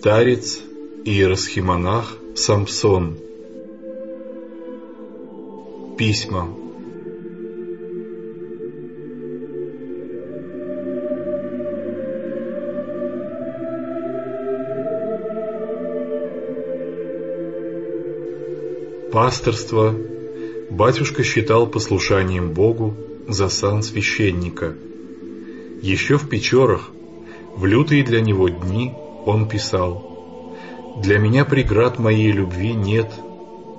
Старец иеросхимонах Самсон. Письма. Пасторство. Батюшка считал послушанием Богу за сан священника. Еще в Печорах, в лютые для него дни, он писал «Для меня преград моей любви нет,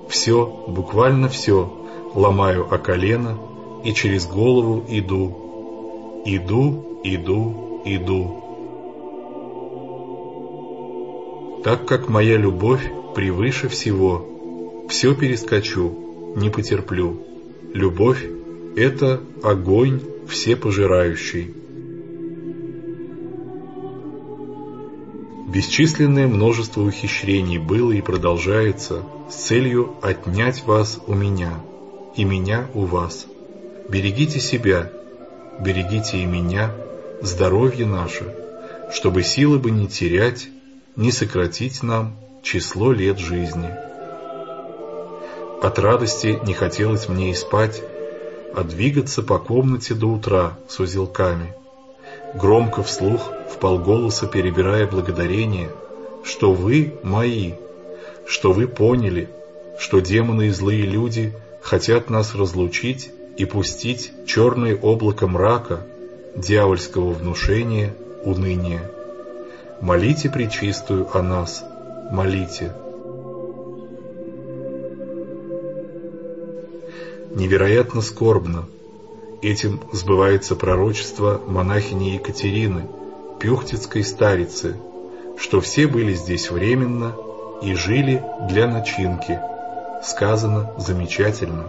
все, буквально все, ломаю о колено и через голову иду, иду, иду, иду». Так как моя любовь превыше всего – все перескочу, не потерплю. Любовь — это огонь всепожирающий. Бесчисленное множество ухищрений было и продолжается с целью отнять вас у меня и меня у вас. Берегите себя, берегите и меня, здоровье наше, чтобы силы бы не терять, не сократить нам число лет жизни. От радости не хотелось мне и спать, а двигаться по комнате до утра с узелками. Громко вслух, в полголоса перебирая благодарение, что вы мои, что вы поняли, что демоны и злые люди хотят нас разлучить и пустить черное облако мрака, дьявольского внушения, уныния. Молите Пречистую о нас, молите. невероятно скорбно. Этим сбывается пророчество монахини Екатерины, пюхтицкой старицы, что все были здесь временно и жили для начинки. Сказано замечательно.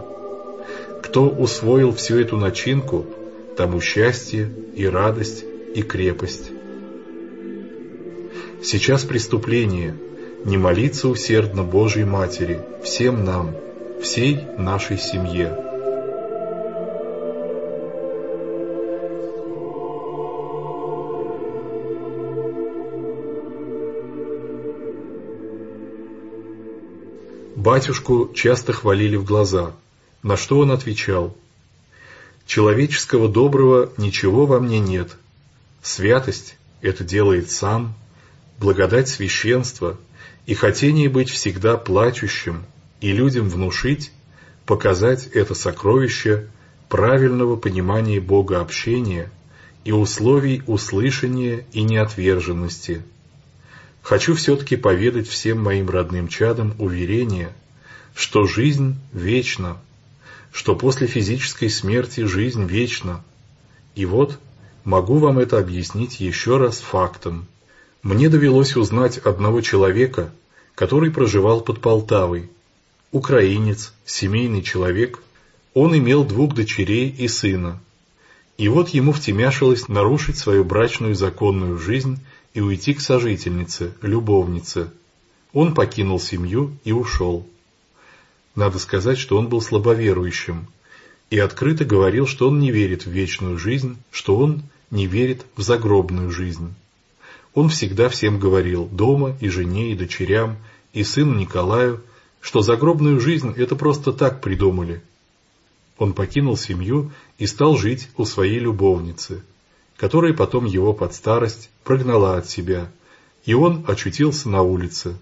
Кто усвоил всю эту начинку, тому счастье и радость и крепость. Сейчас преступление не молиться усердно Божьей Матери, всем нам – всей нашей семье. Батюшку часто хвалили в глаза, на что он отвечал «Человеческого доброго ничего во мне нет. Святость это делает сам, благодать священства и хотение быть всегда плачущим, и людям внушить, показать это сокровище правильного понимания Бога общения и условий услышания и неотверженности. Хочу все-таки поведать всем моим родным чадам уверение, что жизнь вечна, что после физической смерти жизнь вечна. И вот могу вам это объяснить еще раз фактом. Мне довелось узнать одного человека, который проживал под Полтавой, украинец, семейный человек, он имел двух дочерей и сына. И вот ему втемяшилось нарушить свою брачную законную жизнь и уйти к сожительнице, любовнице. Он покинул семью и ушел. Надо сказать, что он был слабоверующим и открыто говорил, что он не верит в вечную жизнь, что он не верит в загробную жизнь. Он всегда всем говорил, дома и жене, и дочерям, и сыну Николаю, что загробную жизнь это просто так придумали. Он покинул семью и стал жить у своей любовницы, которая потом его под старость прогнала от себя, и он очутился на улице.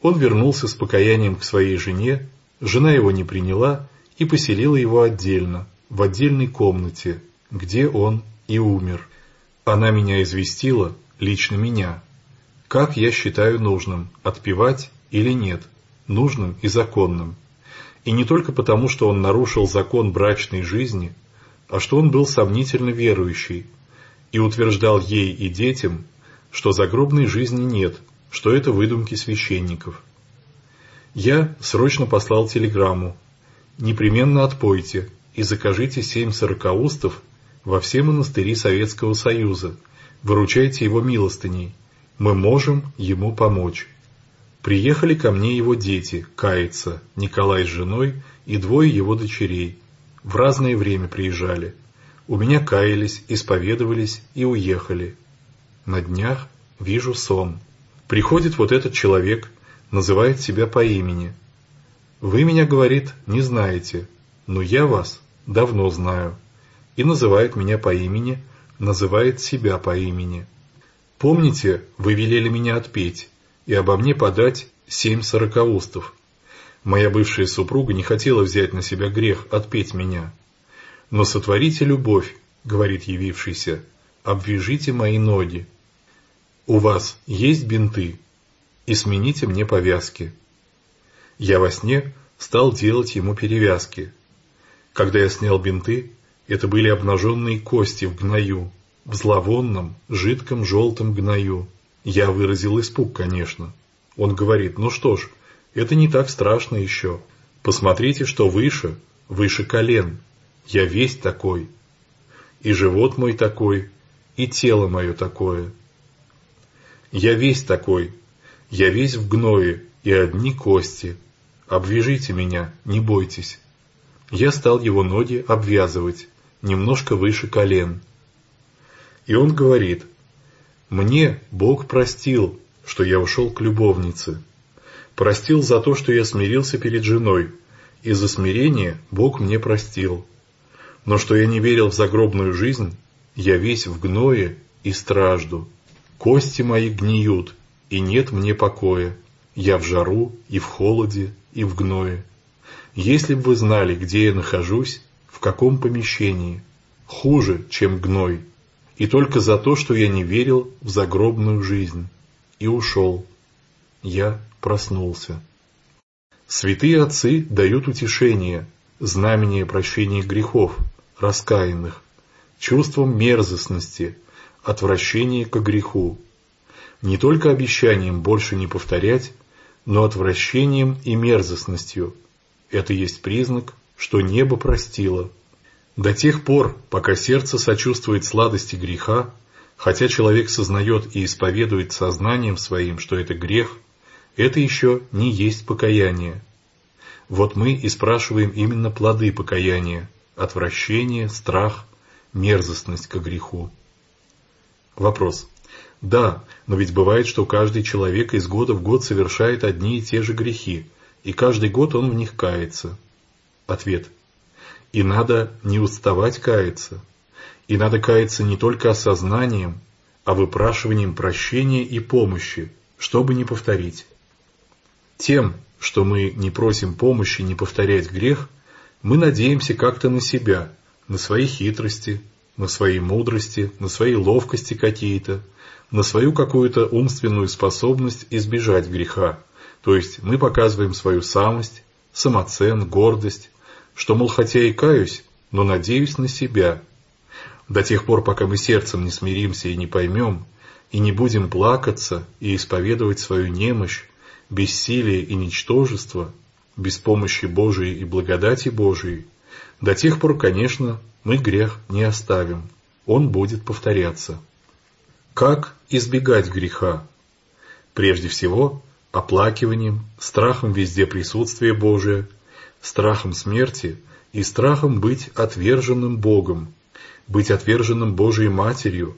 Он вернулся с покаянием к своей жене, жена его не приняла и поселила его отдельно, в отдельной комнате, где он и умер. Она меня известила, лично меня, как я считаю нужным, отпевать или нет нужным и законным. И не только потому, что он нарушил закон брачной жизни, а что он был сомнительно верующий и утверждал ей и детям, что загробной жизни нет, что это выдумки священников. Я срочно послал телеграмму «Непременно отпойте и закажите семь сорокаустов во все монастыри Советского Союза, выручайте его милостыней, мы можем ему помочь». Приехали ко мне его дети, каяться, Николай с женой и двое его дочерей. В разное время приезжали. У меня каялись, исповедовались и уехали. На днях вижу сон. Приходит вот этот человек, называет себя по имени. Вы меня, говорит, не знаете, но я вас давно знаю. И называет меня по имени, называет себя по имени. Помните, вы велели меня отпеть и обо мне подать семь сорокаустов. Моя бывшая супруга не хотела взять на себя грех отпеть меня. Но сотворите любовь, говорит явившийся, обвяжите мои ноги. У вас есть бинты? И смените мне повязки. Я во сне стал делать ему перевязки. Когда я снял бинты, это были обнаженные кости в гною, в зловонном, жидком желтом гною. Я выразил испуг, конечно. Он говорит, ну что ж, это не так страшно еще. Посмотрите, что выше, выше колен. Я весь такой. И живот мой такой, и тело мое такое. Я весь такой, я весь в гное, и одни кости. Обвяжите меня, не бойтесь. Я стал его ноги обвязывать, немножко выше колен. И он говорит, «Мне Бог простил, что я ушел к любовнице. Простил за то, что я смирился перед женой, и за смирение Бог мне простил. Но что я не верил в загробную жизнь, я весь в гное и стражду. Кости мои гниют, и нет мне покоя. Я в жару, и в холоде, и в гное. Если бы вы знали, где я нахожусь, в каком помещении, хуже, чем гной, и только за то, что я не верил в загробную жизнь, и ушел. Я проснулся. Святые отцы дают утешение, знамение прощения грехов, раскаянных, чувством мерзостности, отвращения к греху. Не только обещанием больше не повторять, но отвращением и мерзостностью. Это есть признак, что небо простило. До тех пор, пока сердце сочувствует сладости греха, хотя человек сознает и исповедует сознанием своим, что это грех, это еще не есть покаяние. Вот мы и спрашиваем именно плоды покаяния – отвращение, страх, мерзостность к греху. Вопрос. Да, но ведь бывает, что каждый человек из года в год совершает одни и те же грехи, и каждый год он в них кается. Ответ. И надо не уставать каяться. И надо каяться не только осознанием, а выпрашиванием прощения и помощи, чтобы не повторить. Тем, что мы не просим помощи не повторять грех, мы надеемся как-то на себя, на свои хитрости, на свои мудрости, на свои ловкости какие-то, на свою какую-то умственную способность избежать греха. То есть мы показываем свою самость, самоцен, гордость, что, мол, хотя и каюсь, но надеюсь на себя. До тех пор, пока мы сердцем не смиримся и не поймем, и не будем плакаться и исповедовать свою немощь, бессилие и ничтожество, без помощи Божией и благодати Божией, до тех пор, конечно, мы грех не оставим, он будет повторяться. Как избегать греха? Прежде всего, оплакиванием, страхом везде присутствия Божия, страхом смерти и страхом быть отверженным Богом, быть отверженным Божией Матерью,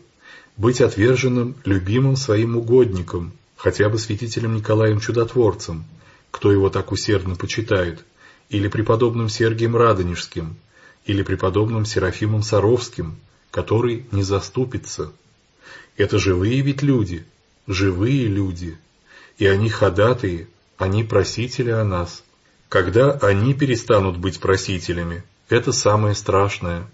быть отверженным любимым своим угодником – хотя бы святителем Николаем Чудотворцем, кто его так усердно почитает, или преподобным Сергием Радонежским, или преподобным Серафимом Саровским, который не заступится. Это живые ведь люди, живые люди, и они ходатые, они просители о нас. Когда они перестанут быть просителями, это самое страшное.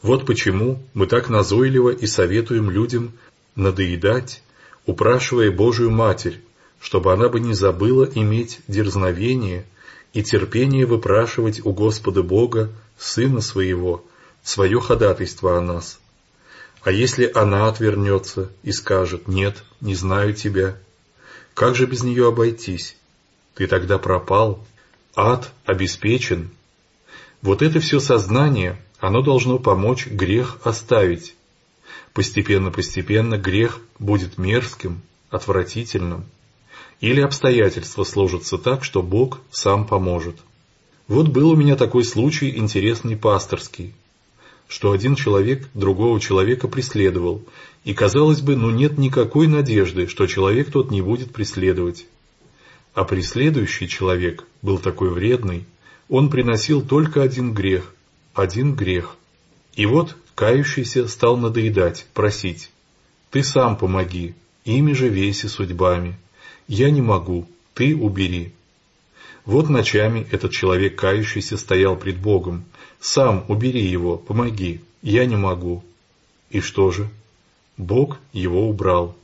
Вот почему мы так назойливо и советуем людям надоедать упрашивая Божию Матерь, чтобы она бы не забыла иметь дерзновение и терпение выпрашивать у Господа Бога, Сына Своего, свое ходатайство о нас. А если она отвернется и скажет «нет, не знаю тебя», как же без нее обойтись? Ты тогда пропал, ад обеспечен. Вот это все сознание, оно должно помочь грех оставить, Постепенно-постепенно грех будет мерзким, отвратительным. Или обстоятельства сложатся так, что Бог сам поможет. Вот был у меня такой случай интересный пасторский. что один человек другого человека преследовал, и, казалось бы, ну нет никакой надежды, что человек тот не будет преследовать. А преследующий человек был такой вредный, он приносил только один грех, один грех. И вот кающийся стал надоедать, просить, «Ты сам помоги, ими же веси судьбами. Я не могу, ты убери». Вот ночами этот человек кающийся стоял пред Богом. «Сам убери его, помоги, я не могу». И что же? Бог его убрал.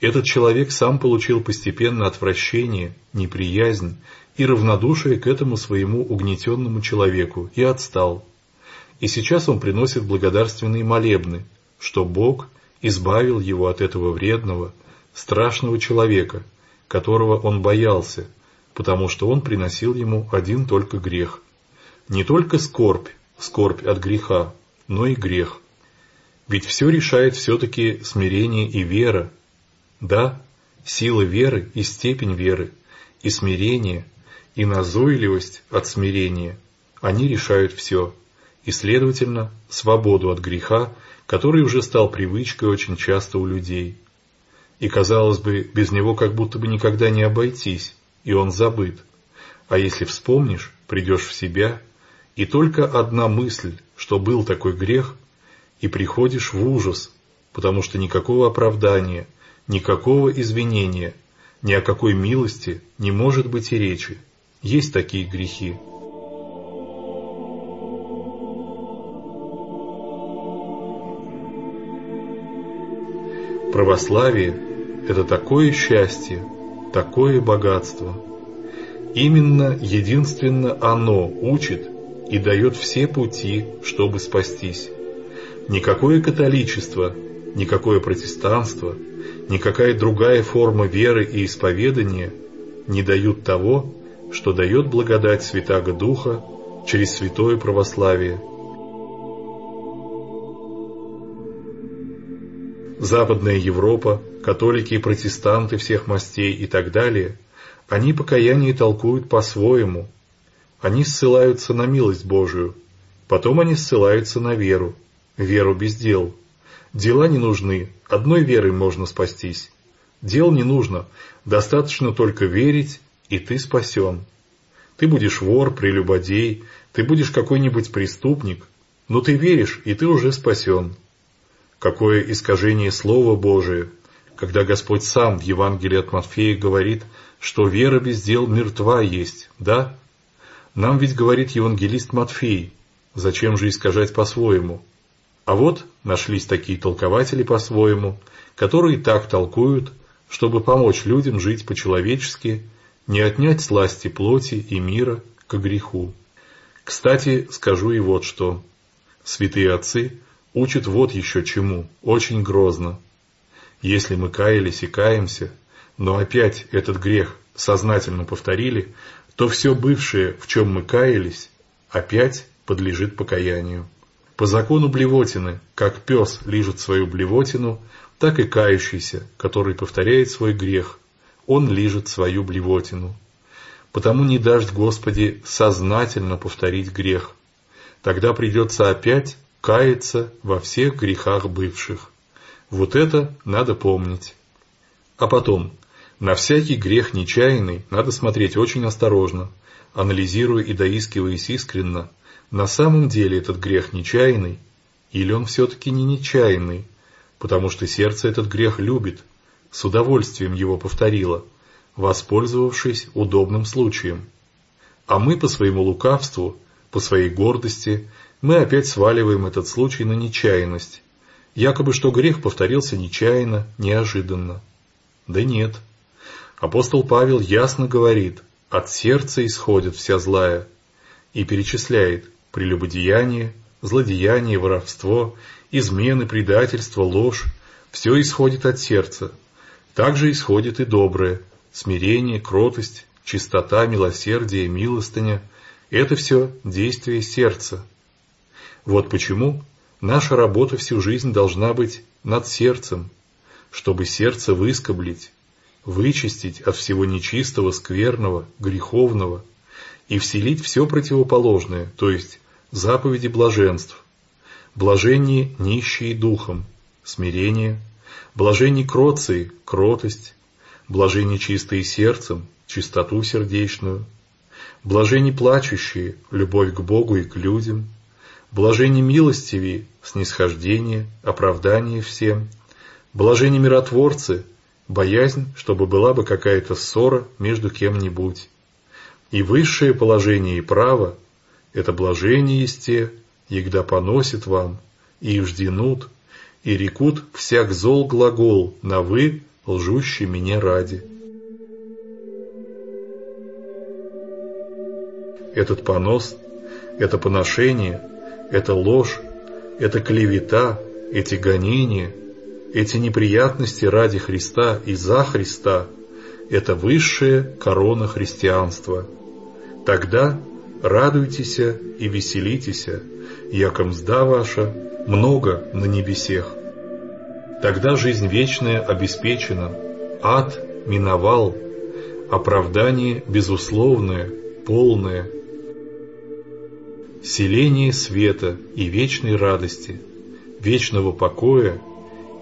Этот человек сам получил постепенно отвращение, неприязнь и равнодушие к этому своему угнетенному человеку и отстал. И сейчас он приносит благодарственные молебны, что Бог избавил его от этого вредного, страшного человека, которого он боялся, потому что он приносил ему один только грех. Не только скорбь, скорбь от греха, но и грех. Ведь все решает все-таки смирение и вера. Да, сила веры и степень веры, и смирение, и назойливость от смирения, они решают все, и, следовательно, свободу от греха, который уже стал привычкой очень часто у людей. И, казалось бы, без него как будто бы никогда не обойтись, и он забыт. А если вспомнишь, придешь в себя, и только одна мысль, что был такой грех, и приходишь в ужас, потому что никакого оправдания, никакого извинения, ни о какой милости не может быть и речи. Есть такие грехи. Православие – это такое счастье, такое богатство. Именно единственно оно учит и дает все пути, чтобы спастись. Никакое католичество, никакое протестанство, никакая другая форма веры и исповедания не дают того, что дает благодать Святаго Духа через святое православие. Западная Европа католики и протестанты всех мастей и так далее, они покаяние толкуют по-своему. Они ссылаются на милость Божию, потом они ссылаются на веру, веру без дел. Дела не нужны, одной верой можно спастись. Дел не нужно, достаточно только верить, и ты спасен. Ты будешь вор, прелюбодей, ты будешь какой-нибудь преступник, но ты веришь, и ты уже спасен. Какое искажение Слова Божия, когда Господь сам в Евангелии от Матфея говорит, что вера без дел мертва есть, да? Нам ведь говорит евангелист Матфей, зачем же искажать по-своему? А вот нашлись такие толкователи по-своему, которые так толкуют, чтобы помочь людям жить по-человечески, не отнять сласти плоти и мира к греху. Кстати, скажу и вот что. Святые отцы учат вот еще чему, очень грозно. Если мы каялись и каемся, но опять этот грех сознательно повторили, то все бывшее, в чем мы каялись, опять подлежит покаянию. По закону блевотины, как пес лижет свою блевотину, так и кающийся, который повторяет свой грех, он лижет свою блевотину. Потому не дашь, Господи, сознательно повторить грех. Тогда придется опять каяться во всех грехах бывших. Вот это надо помнить. А потом, на всякий грех нечаянный надо смотреть очень осторожно, анализируя и доискиваясь искренно, на самом деле этот грех нечаянный, или он все-таки не нечаянный, потому что сердце этот грех любит, с удовольствием его повторило, воспользовавшись удобным случаем. А мы по своему лукавству, по своей гордости, мы опять сваливаем этот случай на нечаянность, якобы что грех повторился нечаянно, неожиданно. Да нет. Апостол Павел ясно говорит, от сердца исходит вся злая, и перечисляет прелюбодеяние, злодеяние, воровство, измены, предательство, ложь, все исходит от сердца. Также исходит и доброе, смирение, кротость, чистота, милосердие, милостыня – это все действие сердца. Вот почему Наша работа всю жизнь должна быть над сердцем, чтобы сердце выскоблить, вычистить от всего нечистого, скверного, греховного и вселить все противоположное, то есть заповеди блаженств. Блаженние нищие духом, смирение. Блаженни кроции, кротость. Блаженни чистые сердцем, чистоту сердечную. Блаженни плачущие, любовь к Богу и к людям. Блаженни милостивее, снисхождение, оправдание всем. Блаженни миротворцы, боязнь, чтобы была бы какая-то ссора между кем-нибудь. И высшее положение и право – это блажение есть те, егда поносит вам, и жденут, и рекут всяк зол глагол на вы, лжущий меня ради. Этот понос, это поношение, это ложь, это клевета, эти гонения, эти неприятности ради Христа и за Христа – это высшая корона христианства. Тогда радуйтесь и веселитесь, яко мзда ваша много на небесех. Тогда жизнь вечная обеспечена, ад миновал, оправдание безусловное, полное, селение света и вечной радости, вечного покоя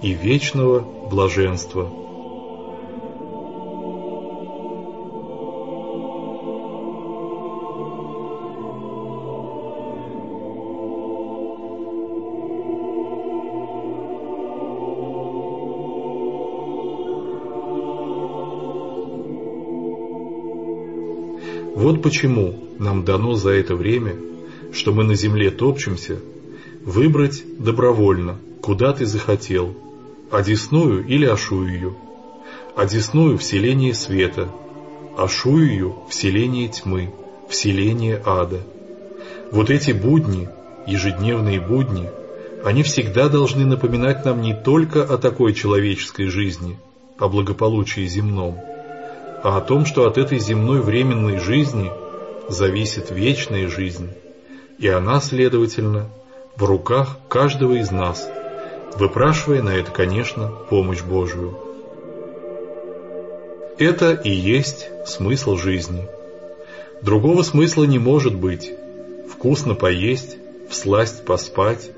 и вечного блаженства – Вот почему нам дано за это время, что мы на земле топчемся, выбрать добровольно, куда ты захотел, одесную или ашую, одесную в селении света, ашую в селении тьмы, в селении ада. Вот эти будни, ежедневные будни, они всегда должны напоминать нам не только о такой человеческой жизни, о благополучии земном, а о том, что от этой земной временной жизни зависит вечная жизнь, и она, следовательно, в руках каждого из нас, выпрашивая на это, конечно, помощь Божию. Это и есть смысл жизни. Другого смысла не может быть. Вкусно поесть, всласть поспать,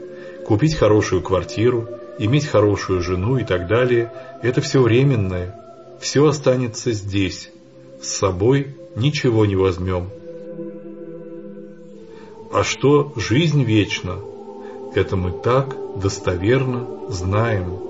купить хорошую квартиру, иметь хорошую жену и так далее – это все временное – все останется здесь, с собой ничего не возьмем. А что жизнь вечна, это мы так достоверно знаем.